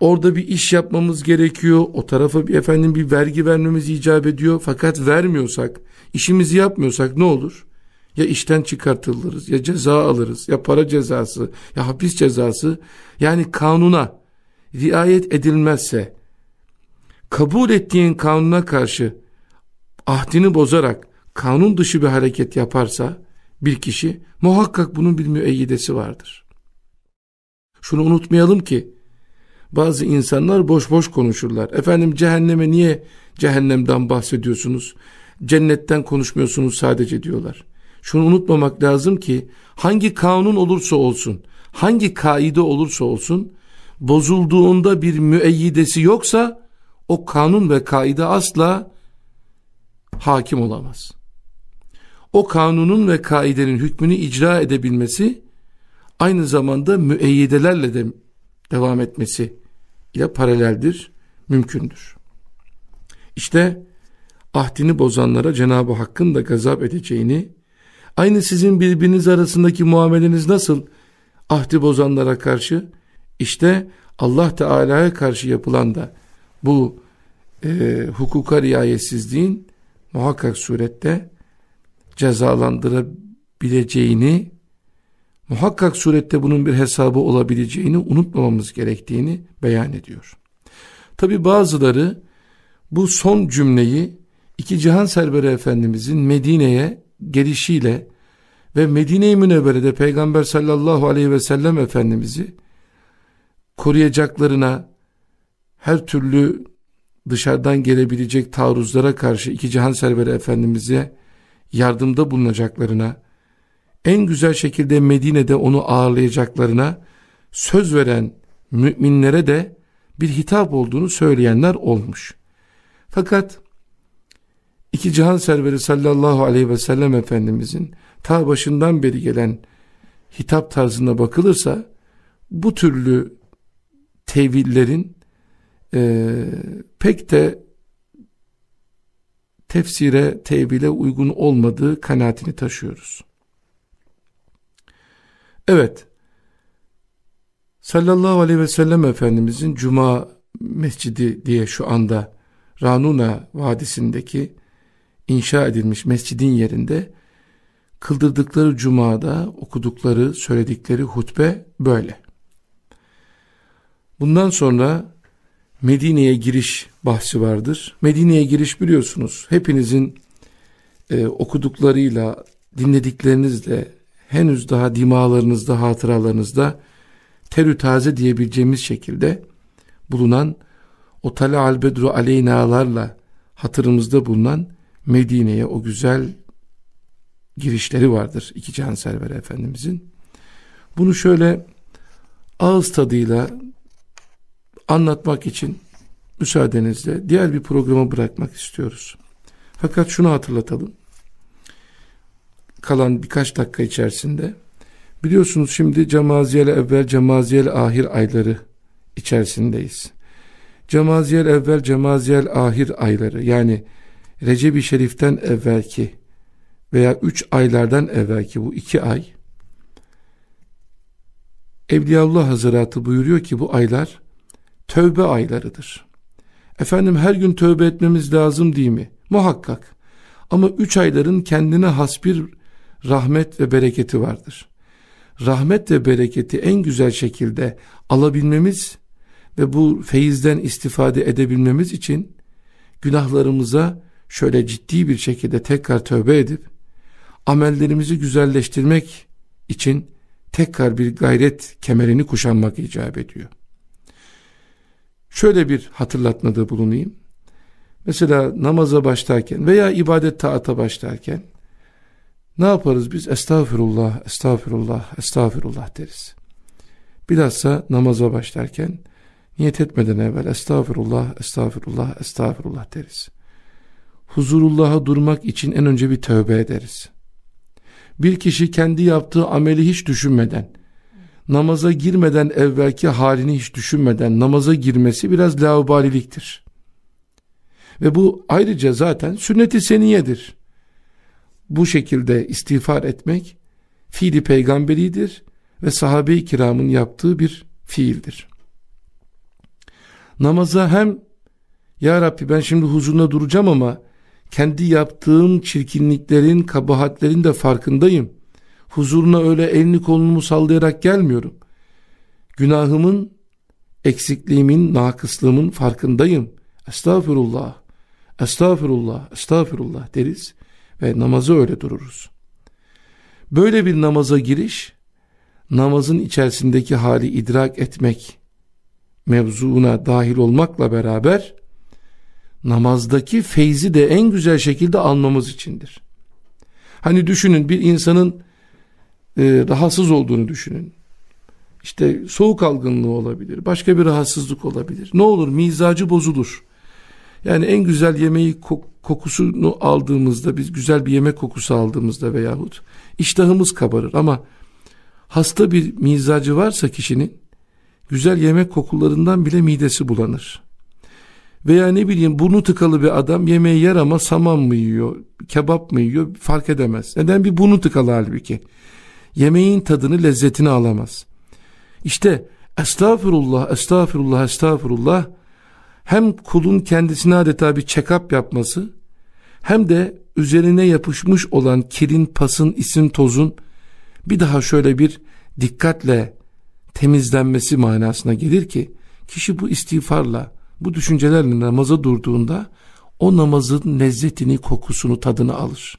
orada bir iş yapmamız gerekiyor, o tarafa bir efendim bir vergi vermemiz icap ediyor fakat vermiyorsak, işimizi yapmıyorsak ne olur? ya işten çıkartılırız ya ceza alırız ya para cezası ya hapis cezası yani kanuna riayet edilmezse kabul ettiğin kanuna karşı ahdini bozarak kanun dışı bir hareket yaparsa bir kişi muhakkak bunun bir müeyyidesi vardır. Şunu unutmayalım ki bazı insanlar boş boş konuşurlar. Efendim cehenneme niye cehennemden bahsediyorsunuz? Cennetten konuşmuyorsunuz sadece diyorlar şunu unutmamak lazım ki hangi kanun olursa olsun, hangi kaide olursa olsun bozulduğunda bir müeyyidesi yoksa o kanun ve kaide asla hakim olamaz. O kanunun ve kaidenin hükmünü icra edebilmesi aynı zamanda müeyyidelerle de devam etmesi ile paraleldir, mümkündür. İşte ahdini bozanlara Cenab-ı Hakk'ın da gazap edeceğini Aynı sizin birbiriniz arasındaki muameleniz nasıl ahdi bozanlara karşı? İşte Allah Teala'ya karşı yapılan da bu e, hukuka riayetsizliğin muhakkak surette cezalandırabileceğini, muhakkak surette bunun bir hesabı olabileceğini unutmamamız gerektiğini beyan ediyor. Tabi bazıları bu son cümleyi iki cihan serveri efendimizin Medine'ye gelişiyle ve Medine-i Münevvere'de Peygamber sallallahu aleyhi ve sellem Efendimiz'i koruyacaklarına her türlü dışarıdan gelebilecek taarruzlara karşı iki cihan serveri Efendimiz'e yardımda bulunacaklarına en güzel şekilde Medine'de onu ağırlayacaklarına söz veren müminlere de bir hitap olduğunu söyleyenler olmuş. Fakat İki cihan serveri sallallahu aleyhi ve sellem Efendimizin ta başından beri gelen hitap tarzına bakılırsa bu türlü tevillerin e, pek de tefsire, tevile uygun olmadığı kanaatini taşıyoruz. Evet, sallallahu aleyhi ve sellem Efendimizin Cuma Mescidi diye şu anda Ranuna Vadisi'ndeki inşa edilmiş mescidin yerinde kıldırdıkları cumada okudukları, söyledikleri hutbe böyle. Bundan sonra Medine'ye giriş bahsi vardır. Medine'ye giriş biliyorsunuz hepinizin e, okuduklarıyla, dinlediklerinizle henüz daha dimalarınızda, hatıralarınızda terü taze diyebileceğimiz şekilde bulunan o tala albedru aleynalarla hatırımızda bulunan Medine'ye o güzel girişleri vardır iki canserver efendimizin. Bunu şöyle ağız tadıyla anlatmak için müsaadenizle diğer bir programa bırakmak istiyoruz. Fakat şunu hatırlatalım. Kalan birkaç dakika içerisinde biliyorsunuz şimdi Cemaziyel evvel Cemaziyel ahir ayları içerisindeyiz. Cemaziyel evvel Cemaziyel ahir ayları yani Recep-i Şerif'ten evvelki veya üç aylardan evvelki bu iki ay Evliyaullah Hazretleri buyuruyor ki bu aylar tövbe aylarıdır. Efendim her gün tövbe etmemiz lazım değil mi? Muhakkak. Ama üç ayların kendine has bir rahmet ve bereketi vardır. Rahmet ve bereketi en güzel şekilde alabilmemiz ve bu feyizden istifade edebilmemiz için günahlarımıza şöyle ciddi bir şekilde tekrar tövbe edip amellerimizi güzelleştirmek için tekrar bir gayret kemerini kuşanmak icap ediyor. Şöyle bir hatırlatmada bulunayım. Mesela namaza başlarken veya ibadet taata başlarken ne yaparız biz? Estağfirullah, estağfirullah, estağfirullah deriz. Bilhassa namaza başlarken niyet etmeden evvel estağfirullah, estağfirullah, estağfirullah deriz. Huzurullah'a durmak için en önce bir tövbe ederiz. Bir kişi kendi yaptığı ameli hiç düşünmeden, namaza girmeden evvelki halini hiç düşünmeden namaza girmesi biraz laubaliliktir. Ve bu ayrıca zaten sünnet-i seniyedir. Bu şekilde istiğfar etmek fiili peygamberidir ve sahabe-i kiramın yaptığı bir fiildir. Namaza hem Ya Rabbi ben şimdi huzuruna duracağım ama kendi yaptığım çirkinliklerin, kabahatlerin de farkındayım. Huzuruna öyle elini kolumu sallayarak gelmiyorum. Günahımın, eksikliğimin, nakıslığımın farkındayım. Estağfurullah, estağfurullah, estağfurullah deriz ve namazı öyle dururuz. Böyle bir namaza giriş, namazın içerisindeki hali idrak etmek mevzuuna dahil olmakla beraber, namazdaki feyzi de en güzel şekilde almamız içindir. Hani düşünün bir insanın e, rahatsız olduğunu düşünün. İşte soğuk algınlığı olabilir, başka bir rahatsızlık olabilir. Ne olur mizacı bozulur. Yani en güzel yemeği kokusunu aldığımızda, biz güzel bir yemek kokusu aldığımızda veyahut iştahımız kabarır ama hasta bir mizacı varsa kişinin güzel yemek kokularından bile midesi bulanır. Veya ne bileyim burnu tıkalı bir adam yemeği yer ama saman mı yiyor, kebap mı yiyor fark edemez. Neden bir burnu tıkalı halbuki. Yemeğin tadını, lezzetini alamaz. İşte estağfurullah, estağfurullah, estağfurullah hem kulun kendisine adeta bir check-up yapması hem de üzerine yapışmış olan kirin, pasın, isim, tozun bir daha şöyle bir dikkatle temizlenmesi manasına gelir ki kişi bu istiğfarla bu düşüncelerle namaza durduğunda o namazın lezzetini, kokusunu, tadını alır.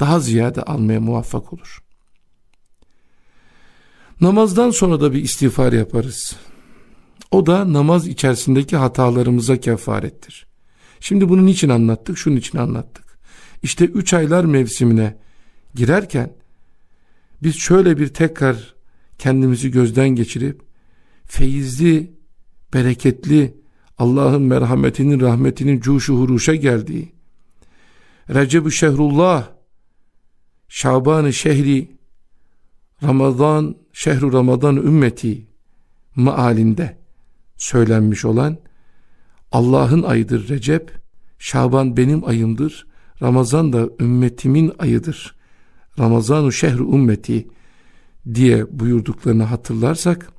Daha ziyade almaya muvaffak olur. Namazdan sonra da bir istiğfar yaparız. O da namaz içerisindeki hatalarımıza kefarettir. Şimdi bunu niçin anlattık? Şunun için anlattık. İşte üç aylar mevsimine girerken biz şöyle bir tekrar kendimizi gözden geçirip feyizli, bereketli, Allah'ın merhametinin, rahmetinin cuşu huruşa geldiği, Recep-i Şehrullah, Şaban-ı Şehri, Ramazan, Şehru Ramazan ümmeti maalinde söylenmiş olan Allah'ın ayıdır Recep, Şaban benim ayımdır, Ramazan da ümmetimin ayıdır. Ramazanu şehru ümmeti diye buyurduklarını hatırlarsak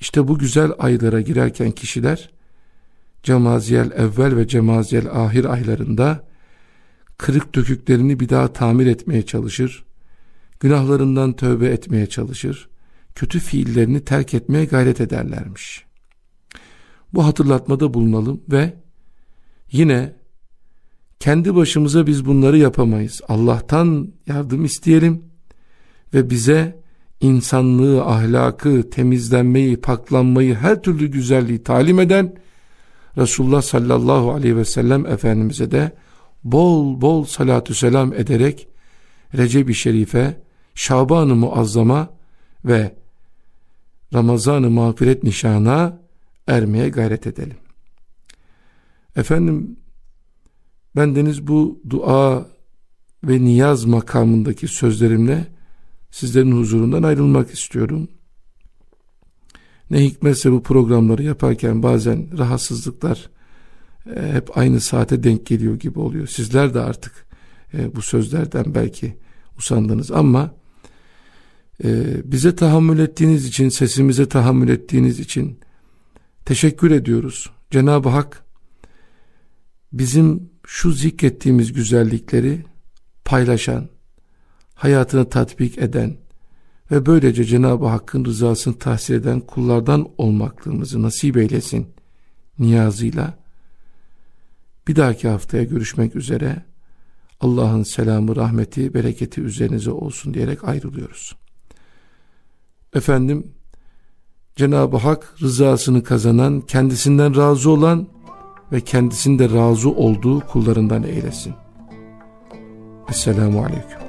İşte bu güzel aylara girerken kişiler Cemaziyel evvel ve Cemaziyel ahir aylarında kırık döküklerini bir daha tamir etmeye çalışır. Günahlarından tövbe etmeye çalışır. Kötü fiillerini terk etmeye gayret ederlermiş. Bu hatırlatmada bulunalım ve yine kendi başımıza biz bunları yapamayız. Allah'tan yardım isteyelim ve bize insanlığı, ahlakı, temizlenmeyi, paklanmayı, her türlü güzelliği talim eden Resulullah sallallahu aleyhi ve sellem Efendimiz'e de bol bol salatü selam ederek Recep-i Şerife, Şaban-ı Muazzama ve Ramazan-ı Mağfiret nişana ermeye gayret edelim. Efendim bendeniz bu dua ve niyaz makamındaki sözlerimle sizlerin huzurundan ayrılmak istiyorum. Ne hikmetse bu programları yaparken bazen rahatsızlıklar e, hep aynı saate denk geliyor gibi oluyor. Sizler de artık e, bu sözlerden belki usandınız ama bize tahammül ettiğiniz için, sesimize tahammül ettiğiniz için teşekkür ediyoruz. Cenab-ı Hak bizim şu zikrettiğimiz güzellikleri paylaşan, hayatını tatbik eden ve böylece Cenab-ı Hakk'ın rızasını tahsil eden kullardan olmaklığımızı nasip eylesin niyazıyla. Bir dahaki haftaya görüşmek üzere Allah'ın selamı, rahmeti, bereketi üzerinize olsun diyerek ayrılıyoruz. Efendim, Cenab-ı Hak rızasını kazanan, kendisinden razı olan ve kendisinde razı olduğu kullarından eylesin. Esselamu Aleyküm.